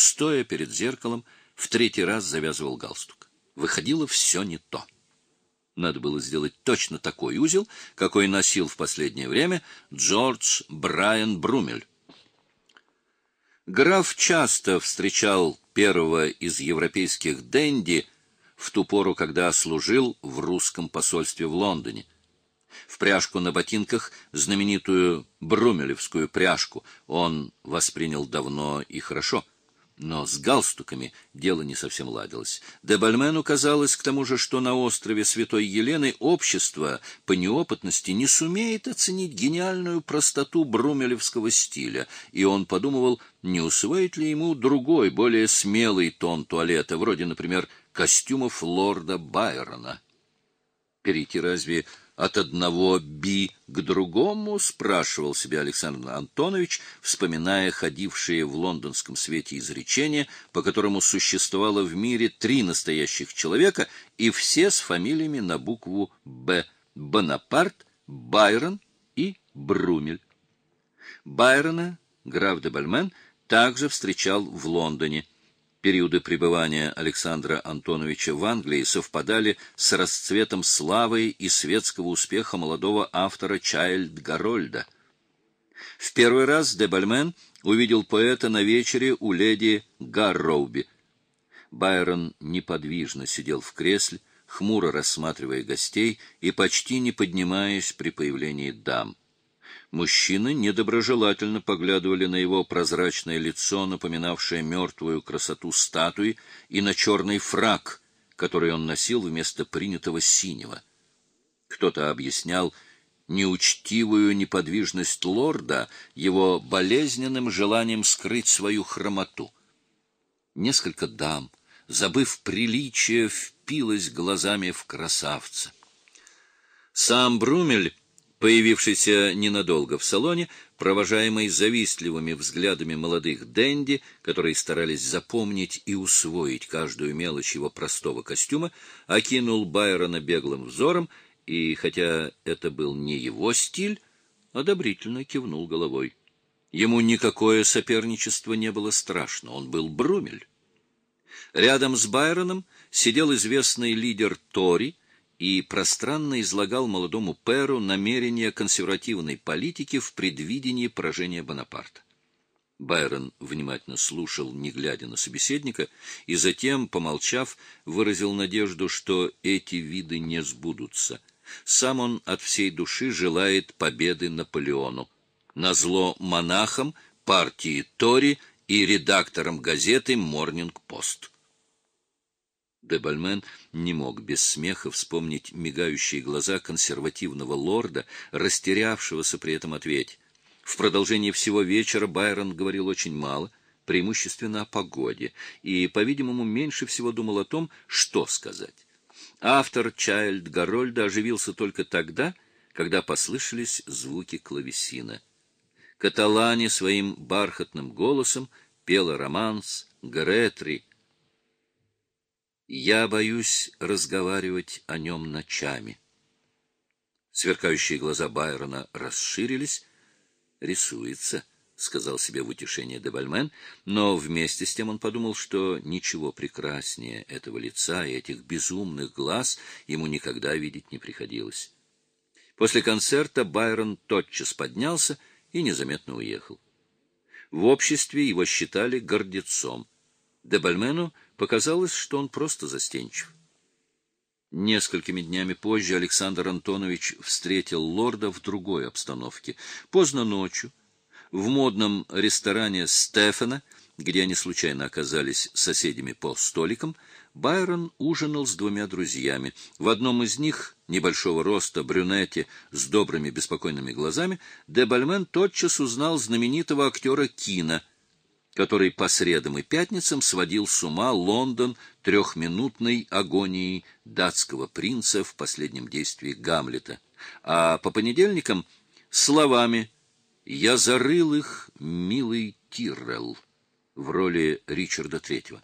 стоя перед зеркалом, в третий раз завязывал галстук. Выходило все не то. Надо было сделать точно такой узел, какой носил в последнее время Джордж Брайан Брумель. Граф часто встречал первого из европейских денди в ту пору, когда служил в русском посольстве в Лондоне. В пряжку на ботинках, знаменитую брумелевскую пряжку, он воспринял давно и хорошо — но с галстуками дело не совсем ладилось. Дебальмену казалось к тому же, что на острове Святой Елены общество по неопытности не сумеет оценить гениальную простоту брумелевского стиля, и он подумывал, не усвоить ли ему другой, более смелый тон туалета, вроде, например, костюмов лорда Байрона. Перейти разве от одного би к другому, спрашивал себя Александр Антонович, вспоминая ходившие в лондонском свете изречения, по которому существовало в мире три настоящих человека и все с фамилиями на букву «Б» — Бонапарт, Байрон и Брумель. Байрона граф де Бальмен также встречал в Лондоне — Периоды пребывания Александра Антоновича в Англии совпадали с расцветом славы и светского успеха молодого автора Чайльд Гарольда. В первый раз Дебальмен увидел поэта на вечере у леди Гарроуби. Байрон неподвижно сидел в кресле, хмуро рассматривая гостей и почти не поднимаясь при появлении дам. Мужчины недоброжелательно поглядывали на его прозрачное лицо, напоминавшее мертвую красоту статуи, и на черный фрак, который он носил вместо принятого синего. Кто-то объяснял неучтивую неподвижность лорда его болезненным желанием скрыть свою хромоту. Несколько дам, забыв приличие, впилось глазами в красавца. Сам Брумель появившийся ненадолго в салоне, провожаемый завистливыми взглядами молодых денди, которые старались запомнить и усвоить каждую мелочь его простого костюма, окинул Байрона беглым взором и, хотя это был не его стиль, одобрительно кивнул головой. Ему никакое соперничество не было страшно, он был Брумель. Рядом с Байроном сидел известный лидер Тори, и пространно излагал молодому Перу намерения консервативной политики в предвидении поражения Бонапарта. Байрон внимательно слушал, не глядя на собеседника, и затем, помолчав, выразил надежду, что эти виды не сбудутся. Сам он от всей души желает победы Наполеону. Назло монахам, партии Тори и редакторам газеты «Морнинг-Пост». Дебальмен не мог без смеха вспомнить мигающие глаза консервативного лорда, растерявшегося при этом ответе. В продолжении всего вечера Байрон говорил очень мало, преимущественно о погоде, и, по-видимому, меньше всего думал о том, что сказать. Автор Чайльд Гарольда оживился только тогда, когда послышались звуки клавесина. Каталани своим бархатным голосом пела романс Гретри — я боюсь разговаривать о нем ночами. Сверкающие глаза Байрона расширились. «Рисуется», — сказал себе в утешение Дебальмен, но вместе с тем он подумал, что ничего прекраснее этого лица и этих безумных глаз ему никогда видеть не приходилось. После концерта Байрон тотчас поднялся и незаметно уехал. В обществе его считали гордецом. Дебальмену Показалось, что он просто застенчив. Несколькими днями позже Александр Антонович встретил лорда в другой обстановке. Поздно ночью, в модном ресторане Стефана, где они случайно оказались соседями по столикам, Байрон ужинал с двумя друзьями. В одном из них, небольшого роста, брюнете с добрыми беспокойными глазами, де Бальмен тотчас узнал знаменитого актера Кина — который по средам и пятницам сводил с ума Лондон трехминутной агонией датского принца в последнем действии Гамлета, а по понедельникам — словами «Я зарыл их, милый Тиррелл» в роли Ричарда Третьего.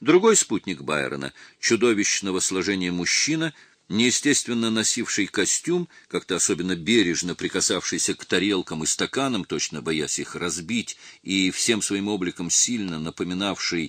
Другой спутник Байрона, чудовищного сложения мужчина, неестественно носивший костюм, как-то особенно бережно прикасавшийся к тарелкам и стаканам, точно боясь их разбить, и всем своим обликом сильно напоминавший